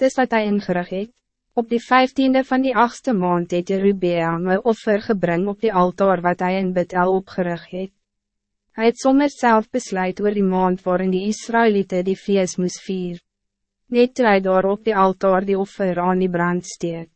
Dis wat hij ingerig het. Op die vijftiende van die achtste maand het Jerubea my offer gebring op die altaar wat hij in Bethel opgerig het. Hij het sommer self besluit oor die maand waarin die Israëlieten die feest moes vier. Net toe hy daar op die altaar die offer aan die brand steek.